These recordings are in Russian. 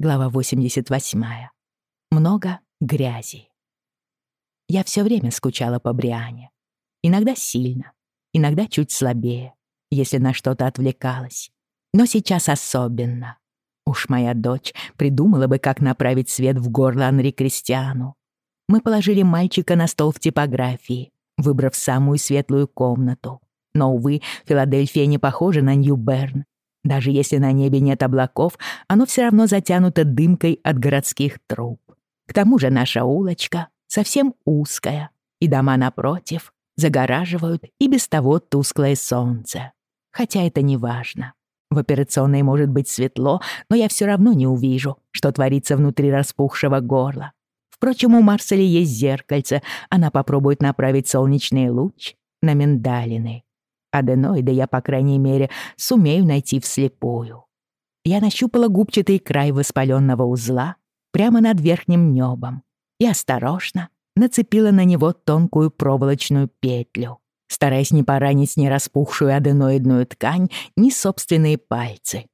Глава 88. Много грязи. Я все время скучала по Бриане. Иногда сильно, иногда чуть слабее, если на что-то отвлекалась. Но сейчас особенно. Уж моя дочь придумала бы, как направить свет в горло Анри Кристиану. Мы положили мальчика на стол в типографии, выбрав самую светлую комнату. Но, увы, Филадельфия не похожа на Нью-Берн. Даже если на небе нет облаков, оно все равно затянуто дымкой от городских труб. К тому же наша улочка совсем узкая, и дома напротив загораживают и без того тусклое солнце. Хотя это не важно. В операционной может быть светло, но я все равно не увижу, что творится внутри распухшего горла. Впрочем, у Марсели есть зеркальце, она попробует направить солнечный луч на миндалины. Аденоиды я, по крайней мере, сумею найти вслепую. Я нащупала губчатый край воспаленного узла прямо над верхним небом и осторожно нацепила на него тонкую проволочную петлю, стараясь не поранить ни распухшую аденоидную ткань, ни собственные пальцы.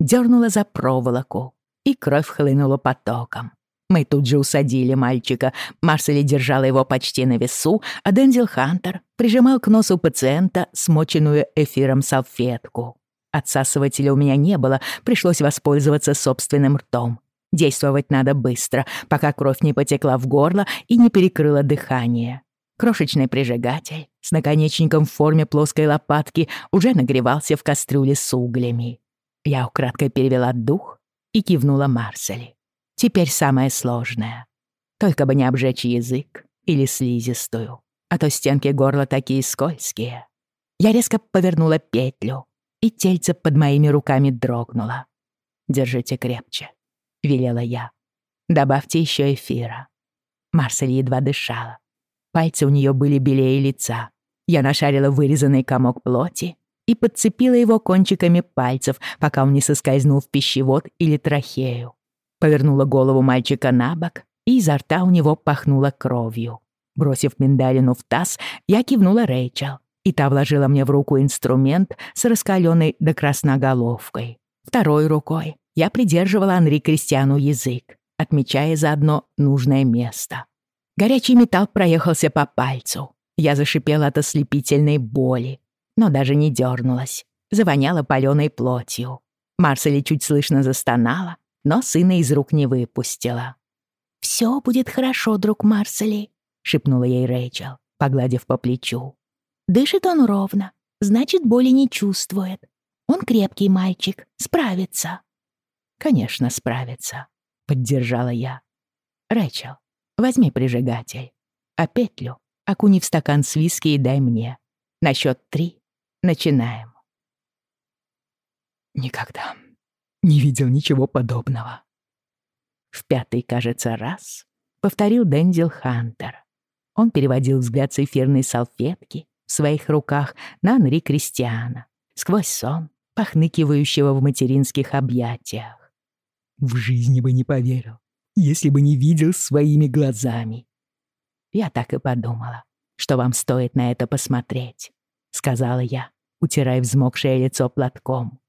Дёрнула за проволоку, и кровь хлынула потоком. Мы тут же усадили мальчика. Марсели держала его почти на весу, а Дензел Хантер прижимал к носу пациента смоченную эфиром салфетку. Отсасывателя у меня не было, пришлось воспользоваться собственным ртом. Действовать надо быстро, пока кровь не потекла в горло и не перекрыла дыхание. Крошечный прижигатель с наконечником в форме плоской лопатки уже нагревался в кастрюле с углями. Я украдкой перевела дух и кивнула Марсели. Теперь самое сложное. Только бы не обжечь язык или слизистую, а то стенки горла такие скользкие. Я резко повернула петлю, и тельце под моими руками дрогнуло. «Держите крепче», — велела я. «Добавьте еще эфира». Марсель едва дышала. Пальцы у нее были белее лица. Я нашарила вырезанный комок плоти и подцепила его кончиками пальцев, пока он не соскользнул в пищевод или трахею повернула голову мальчика на бок, и изо рта у него пахнуло кровью. Бросив миндалину в таз, я кивнула Рэйчел, и та вложила мне в руку инструмент с раскаленной до красноголовкой. Второй рукой я придерживала Анри Кристиану язык, отмечая заодно нужное место. Горячий металл проехался по пальцу. Я зашипела от ослепительной боли, но даже не дернулась. Завоняла паленой плотью. Марсели чуть слышно застонала, но сына из рук не выпустила. «Всё будет хорошо, друг Марсели», — шепнула ей Рэйчел, погладив по плечу. «Дышит он ровно, значит, боли не чувствует. Он крепкий мальчик, справится». «Конечно, справится», — поддержала я. «Рэйчел, возьми прижигатель, а петлю окуни в стакан с виски и дай мне. На счёт три начинаем». «Никогда не видел ничего подобного. В пятый, кажется, раз повторил Дензел Хантер. Он переводил взгляд с эфирной салфетки в своих руках на Анри Кристиана сквозь сон, похныкивающего в материнских объятиях. В жизни бы не поверил, если бы не видел своими глазами. Я так и подумала, что вам стоит на это посмотреть, сказала я, утирая взмокшее лицо платком.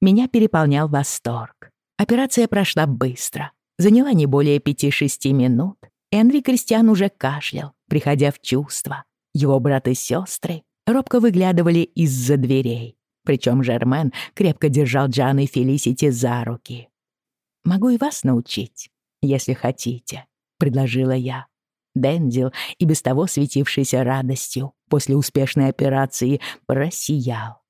Меня переполнял восторг. Операция прошла быстро, заняла не более пяти-шести минут. Энри Кристиан уже кашлял, приходя в чувство. Его брат и сестры робко выглядывали из-за дверей. Причем Жермен крепко держал Джан и Фелисити за руки. «Могу и вас научить, если хотите», — предложила я. Дензил, и без того светившийся радостью после успешной операции, просиял.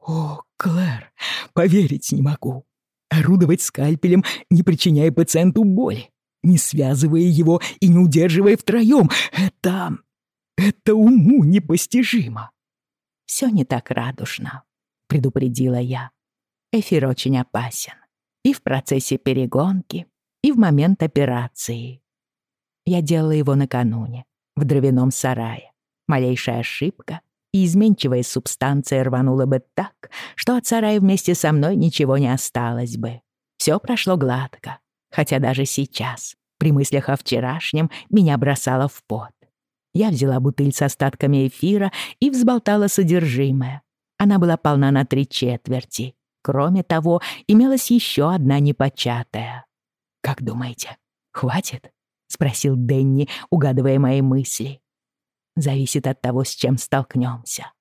«О, Клэр, поверить не могу. Орудовать скальпелем, не причиняя пациенту боли, не связывая его и не удерживая втроем, это... это уму непостижимо». «Все не так радужно», — предупредила я. Эфир очень опасен. И в процессе перегонки, и в момент операции. Я делала его накануне, в дровяном сарае. Малейшая ошибка, и изменчивая субстанция рванула бы так, что от сарая вместе со мной ничего не осталось бы. Все прошло гладко, хотя даже сейчас, при мыслях о вчерашнем, меня бросало в пот. Я взяла бутыль с остатками эфира и взболтала содержимое. Она была полна на три четверти. Кроме того, имелась еще одна непочатая. «Как думаете, хватит?» — спросил Дэнни, угадывая мои мысли. «Зависит от того, с чем столкнемся.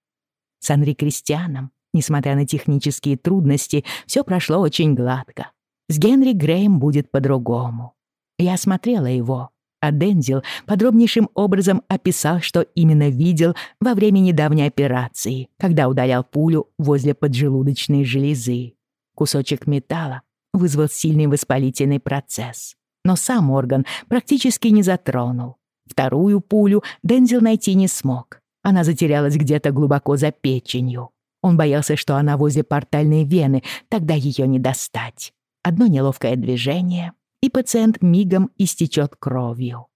С Анри Кристианом, несмотря на технические трудности, все прошло очень гладко. С Генри Греем будет по-другому. Я смотрела его, а Дензил подробнейшим образом описал, что именно видел во время недавней операции, когда удалял пулю возле поджелудочной железы. Кусочек металла вызвал сильный воспалительный процесс но сам орган практически не затронул. Вторую пулю Дензил найти не смог. Она затерялась где-то глубоко за печенью. Он боялся, что она возле портальной вены, тогда ее не достать. Одно неловкое движение, и пациент мигом истечет кровью.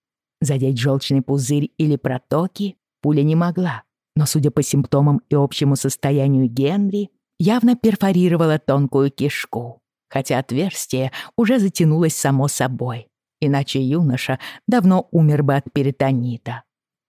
Задеть желчный пузырь или протоки пуля не могла, но, судя по симптомам и общему состоянию Генри, явно перфорировала тонкую кишку хотя отверстие уже затянулось само собой, иначе юноша давно умер бы от перитонита.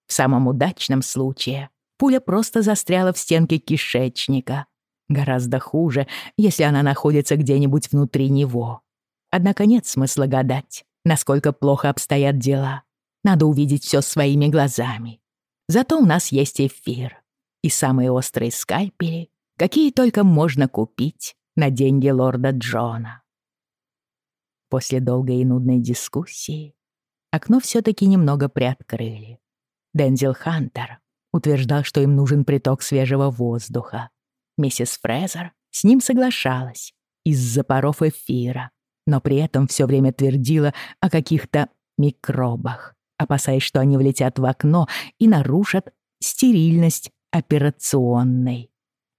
В самом удачном случае пуля просто застряла в стенке кишечника. Гораздо хуже, если она находится где-нибудь внутри него. Однако нет смысла гадать, насколько плохо обстоят дела. Надо увидеть все своими глазами. Зато у нас есть эфир. И самые острые скальпели, какие только можно купить на деньги лорда Джона. После долгой и нудной дискуссии окно все-таки немного приоткрыли. Дензел Хантер утверждал, что им нужен приток свежего воздуха. Миссис Фрезер с ним соглашалась из-за паров эфира, но при этом все время твердила о каких-то микробах, опасаясь, что они влетят в окно и нарушат стерильность операционной.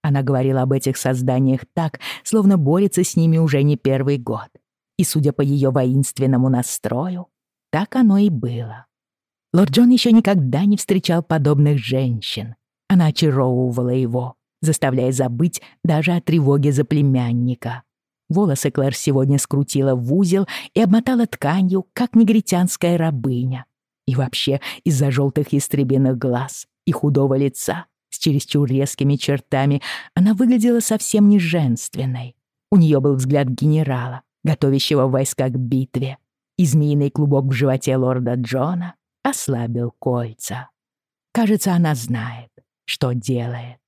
Она говорила об этих созданиях так, словно борется с ними уже не первый год. И, судя по ее воинственному настрою, так оно и было. Лорд Джон еще никогда не встречал подобных женщин. Она очаровывала его, заставляя забыть даже о тревоге за племянника. Волосы Клэр сегодня скрутила в узел и обмотала тканью, как негритянская рабыня. И вообще, из-за желтых истребиных глаз и худого лица с чересчур резкими чертами, она выглядела совсем не женственной. У нее был взгляд генерала, готовящего войска к битве, и змеиный клубок в животе лорда Джона ослабил кольца. Кажется, она знает, что делает.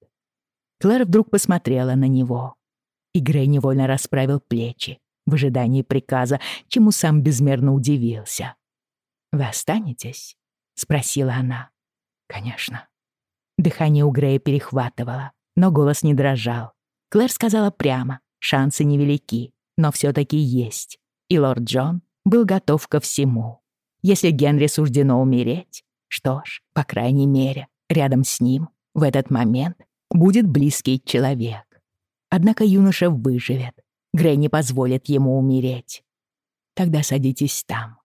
Клэр вдруг посмотрела на него, и Грей невольно расправил плечи в ожидании приказа, чему сам безмерно удивился. «Вы останетесь?» — спросила она. «Конечно», Дыхание у Грея перехватывало, но голос не дрожал. Клэр сказала прямо, шансы невелики, но все таки есть. И лорд Джон был готов ко всему. Если Генри суждено умереть, что ж, по крайней мере, рядом с ним в этот момент будет близкий человек. Однако юноша выживет. Грей не позволит ему умереть. Тогда садитесь там.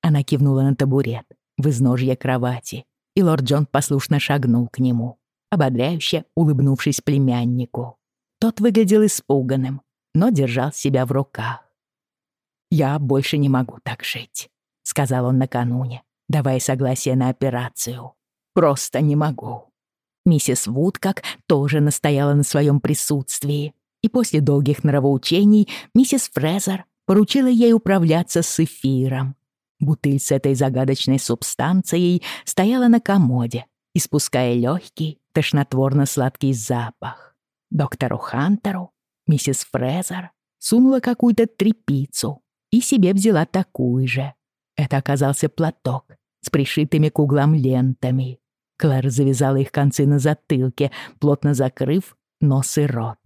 Она кивнула на табурет в изножье кровати, и лорд Джон послушно шагнул к нему, ободряюще улыбнувшись племяннику. Тот выглядел испуганным, но держал себя в руках. «Я больше не могу так жить», — сказал он накануне, давая согласие на операцию. «Просто не могу». Миссис Вудкок тоже настояла на своем присутствии, и после долгих нравоучений миссис Фрезер поручила ей управляться с эфиром, Бутыль с этой загадочной субстанцией стояла на комоде, испуская легкий, тошнотворно-сладкий запах. Доктору Хантеру миссис Фрезер сунула какую-то трепицу и себе взяла такую же. Это оказался платок с пришитыми к углам лентами. Клэр завязала их концы на затылке, плотно закрыв нос и рот.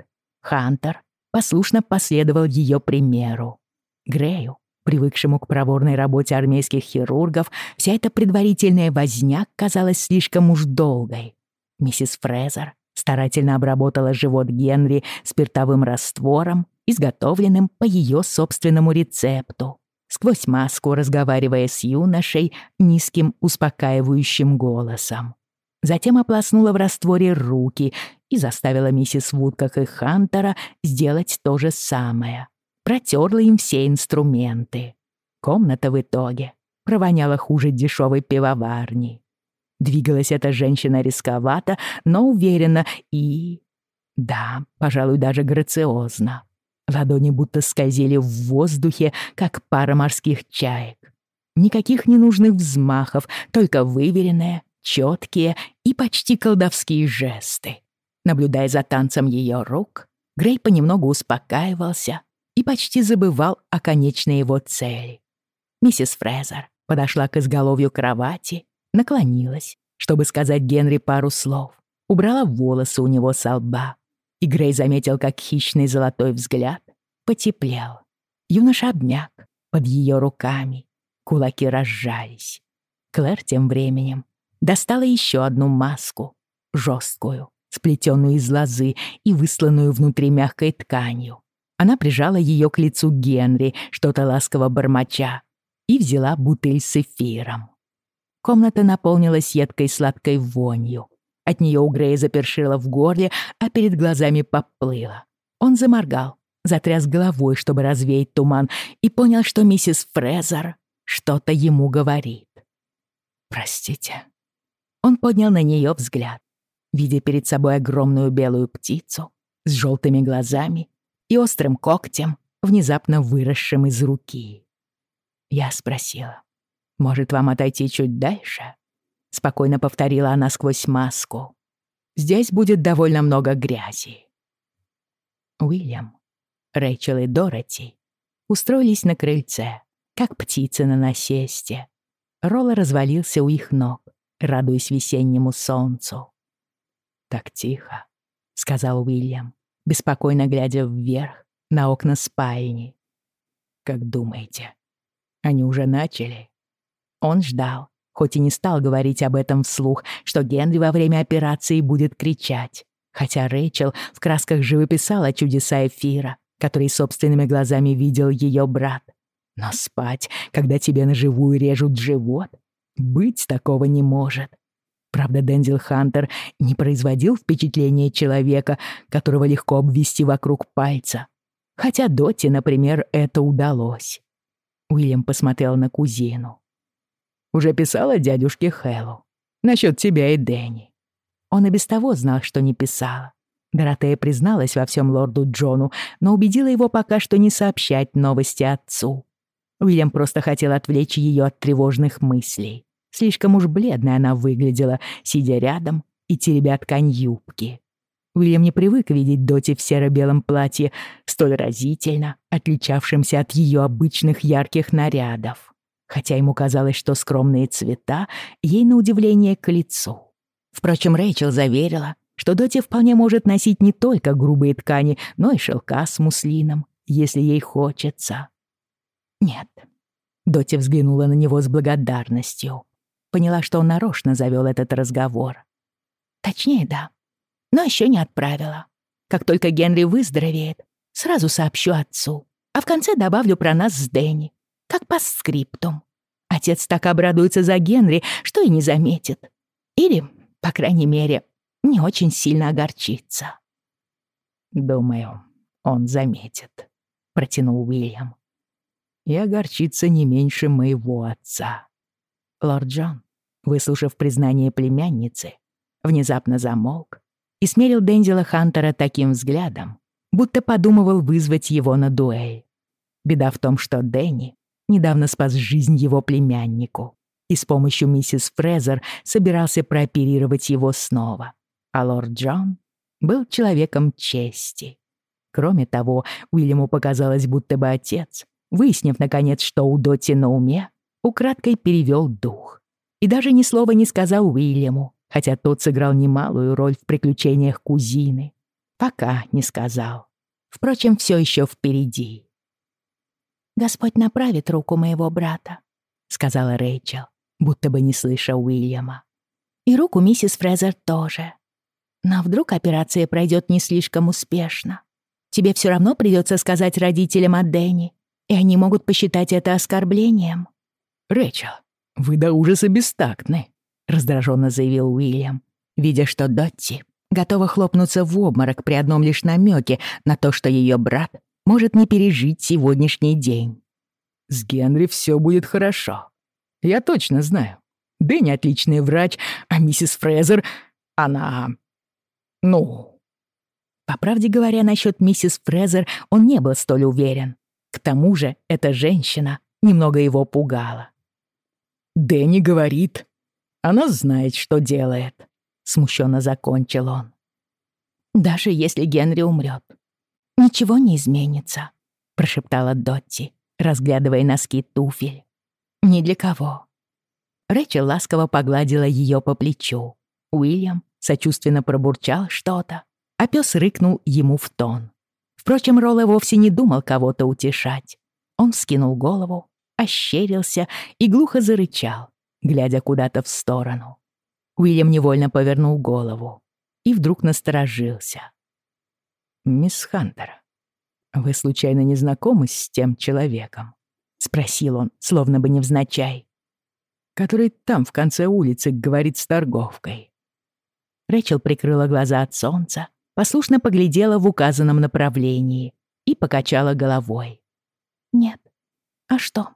Хантер послушно последовал ее примеру. Грею Привыкшему к проворной работе армейских хирургов, вся эта предварительная возня казалась слишком уж долгой. Миссис Фрезер старательно обработала живот Генри спиртовым раствором, изготовленным по ее собственному рецепту, сквозь маску разговаривая с юношей низким успокаивающим голосом. Затем ополоснула в растворе руки и заставила миссис Вудках и Хантера сделать то же самое протерла им все инструменты. Комната в итоге провоняла хуже дешевой пивоварни. Двигалась эта женщина рисковато, но уверенно и... Да, пожалуй, даже грациозно. Ладони будто скользили в воздухе, как пара морских чаек. Никаких ненужных взмахов, только выверенные, четкие и почти колдовские жесты. Наблюдая за танцем ее рук, Грей понемногу успокаивался и почти забывал о конечной его цели. Миссис Фрезер подошла к изголовью кровати, наклонилась, чтобы сказать Генри пару слов, убрала волосы у него со лба. И Грей заметил, как хищный золотой взгляд потеплел. Юноша обмяк под ее руками, кулаки разжались. Клэр тем временем достала еще одну маску, жесткую, сплетенную из лозы и высланную внутри мягкой тканью. Она прижала ее к лицу Генри, что-то ласково бормоча, и взяла бутыль с эфиром. Комната наполнилась едкой сладкой вонью. От нее у Грея запершило в горле, а перед глазами поплыло. Он заморгал, затряс головой, чтобы развеять туман, и понял, что миссис Фрезер что-то ему говорит. «Простите». Он поднял на нее взгляд, видя перед собой огромную белую птицу с желтыми глазами и острым когтем, внезапно выросшим из руки. Я спросила, «Может, вам отойти чуть дальше?» Спокойно повторила она сквозь маску. «Здесь будет довольно много грязи». Уильям, Рэйчел и Дороти устроились на крыльце, как птицы на насесте. Ролла развалился у их ног, радуясь весеннему солнцу. «Так тихо», — сказал Уильям, беспокойно глядя вверх на окна спальни. «Как думаете, они уже начали?» Он ждал, хоть и не стал говорить об этом вслух, что Генри во время операции будет кричать. Хотя Рэйчел в красках живописала чудеса эфира, которые собственными глазами видел ее брат. Но спать, когда тебе наживую режут живот, быть такого не может. Правда, Дензел Хантер не производил впечатления человека, которого легко обвести вокруг пальца. Хотя Доте, например, это удалось. Уильям посмотрел на кузину. «Уже писала дядюшке Хэллу. Насчет тебя и Дэнни». Он и без того знал, что не писала. Доротея призналась во всем лорду Джону, но убедила его пока что не сообщать новости отцу. Уильям просто хотел отвлечь ее от тревожных мыслей. Слишком уж бледной она выглядела, сидя рядом и теребя ткань юбки. Уильям не привык видеть Доти в серо-белом платье, столь разительно отличавшемся от ее обычных ярких нарядов. Хотя ему казалось, что скромные цвета ей на удивление к лицу. Впрочем, Рэйчел заверила, что Доти вполне может носить не только грубые ткани, но и шелка с муслином, если ей хочется. Нет. Доти взглянула на него с благодарностью поняла, что он нарочно завел этот разговор. Точнее, да. Но еще не отправила. Как только Генри выздоровеет, сразу сообщу отцу. А в конце добавлю про нас с Дэнни. Как по скриптум. Отец так обрадуется за Генри, что и не заметит. Или, по крайней мере, не очень сильно огорчится. «Думаю, он заметит», — протянул Уильям. «И огорчится не меньше моего отца». Лорд Джон выслушав признание племянницы, внезапно замолк и смерил Дензела Хантера таким взглядом, будто подумывал вызвать его на дуэль. Беда в том, что Дэнни недавно спас жизнь его племяннику и с помощью миссис Фрезер собирался прооперировать его снова. А лорд Джон был человеком чести. Кроме того, Уильяму показалось, будто бы отец, выяснив, наконец, что у Доти на уме, украдкой перевел дух и даже ни слова не сказал Уильяму, хотя тот сыграл немалую роль в приключениях кузины. Пока не сказал. Впрочем, все еще впереди. «Господь направит руку моего брата», — сказала Рэйчел, будто бы не слыша Уильяма. «И руку миссис Фрезер тоже. Но вдруг операция пройдет не слишком успешно. Тебе все равно придется сказать родителям о Дэнни, и они могут посчитать это оскорблением». «Рэйчел, «Вы до ужаса бестактны», — раздраженно заявил Уильям, видя, что Дотти готова хлопнуться в обморок при одном лишь намеке на то, что ее брат может не пережить сегодняшний день. «С Генри все будет хорошо. Я точно знаю. Дэнни отличный врач, а миссис Фрезер, она... ну...» По правде говоря, насчет миссис Фрезер он не был столь уверен. К тому же эта женщина немного его пугала. «Дэнни говорит, она знает, что делает», — смущенно закончил он. «Даже если Генри умрет, ничего не изменится», — прошептала Дотти, разглядывая носки туфель. «Ни для кого». Рэчел ласково погладила ее по плечу. Уильям сочувственно пробурчал что-то, а пес рыкнул ему в тон. Впрочем, Ролла вовсе не думал кого-то утешать. Он скинул голову, ощерился и глухо зарычал, глядя куда-то в сторону. Уильям невольно повернул голову и вдруг насторожился. «Мисс Хантер, вы случайно не знакомы с тем человеком?» — спросил он, словно бы невзначай. «Который там, в конце улицы, говорит с торговкой». Рэчел прикрыла глаза от солнца, послушно поглядела в указанном направлении и покачала головой. «Нет. А что?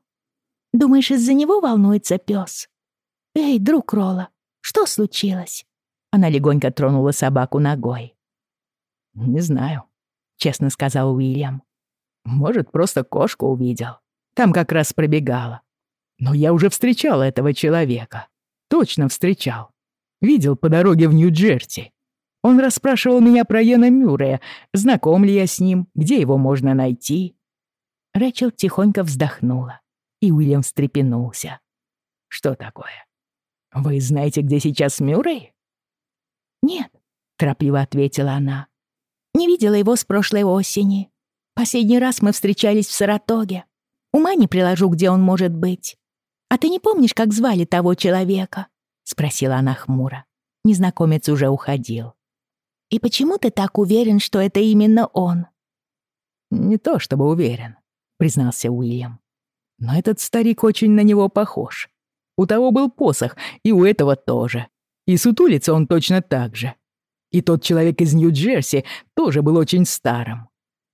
Думаешь, из-за него волнуется пес? Эй, друг Ролла, что случилось?» Она легонько тронула собаку ногой. «Не знаю», — честно сказал Уильям. «Может, просто кошку увидел. Там как раз пробегала. Но я уже встречал этого человека. Точно встречал. Видел по дороге в Нью-Джерси. Он расспрашивал меня про Йена Мюррея, знаком ли я с ним, где его можно найти. Рэчел тихонько вздохнула, и Уильям встрепенулся. «Что такое? Вы знаете, где сейчас Мюррей?» «Нет», — торопливо ответила она. «Не видела его с прошлой осени. Последний раз мы встречались в Саратоге. Ума не приложу, где он может быть. А ты не помнишь, как звали того человека?» — спросила она хмуро. Незнакомец уже уходил. «И почему ты так уверен, что это именно он?» «Не то чтобы уверен», — признался Уильям. «Но этот старик очень на него похож. У того был посох, и у этого тоже. И сутулится он точно так же. И тот человек из Нью-Джерси тоже был очень старым».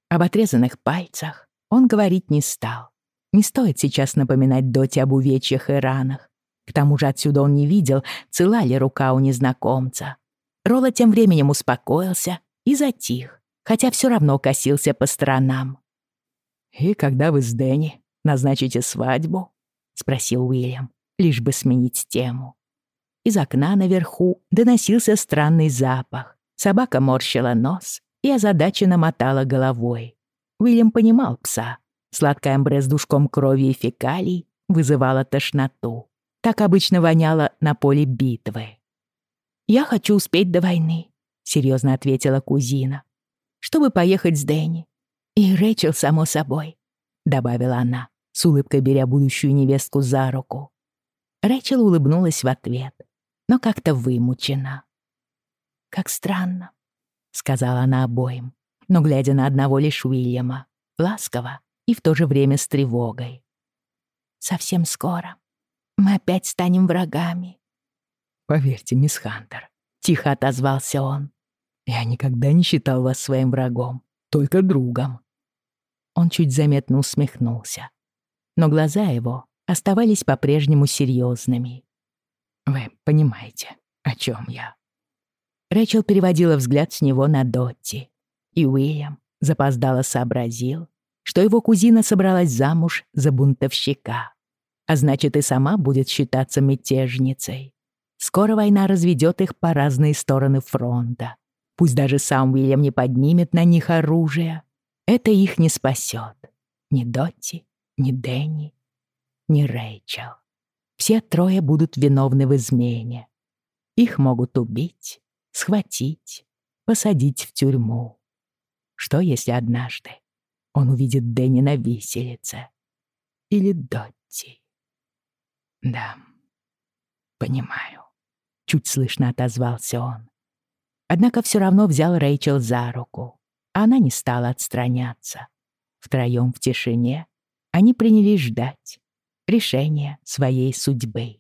Об отрезанных пальцах он говорить не стал. Не стоит сейчас напоминать Доте об увечьях и ранах. К тому же отсюда он не видел, цела ли рука у незнакомца. Ролла тем временем успокоился и затих, хотя все равно косился по сторонам. «И когда вы с Дэнни назначите свадьбу?» — спросил Уильям, лишь бы сменить тему. Из окна наверху доносился странный запах. Собака морщила нос и озадаченно мотала головой. Уильям понимал пса. Сладкая амбре с душком крови и фекалий вызывала тошноту. Так обычно воняло на поле битвы. «Я хочу успеть до войны», — серьезно ответила кузина. «Чтобы поехать с Дэнни. И Рэчел, само собой», — добавила она, с улыбкой беря будущую невестку за руку. Рэчел улыбнулась в ответ, но как-то вымучена. «Как странно», — сказала она обоим, но глядя на одного лишь Уильяма, ласково и в то же время с тревогой. «Совсем скоро мы опять станем врагами». «Поверьте, мисс Хантер», — тихо отозвался он. «Я никогда не считал вас своим врагом, только другом». Он чуть заметно усмехнулся, но глаза его оставались по-прежнему серьезными. «Вы понимаете, о чем я?» Рэчел переводила взгляд с него на Дотти, и Уильям запоздало сообразил, что его кузина собралась замуж за бунтовщика а значит и сама будет считаться мятежницей. Скоро война разведет их по разные стороны фронта. Пусть даже сам Уильям не поднимет на них оружие, это их не спасет. Ни Дотти, ни Дэнни, ни Рэйчел. Все трое будут виновны в измене. Их могут убить, схватить, посадить в тюрьму. Что, если однажды он увидит Дэнни на виселице? Или Дотти? «Да, понимаю», — чуть слышно отозвался он. Однако все равно взял Рэйчел за руку. Она не стала отстраняться. Втроем в тишине они принялись ждать решения своей судьбы.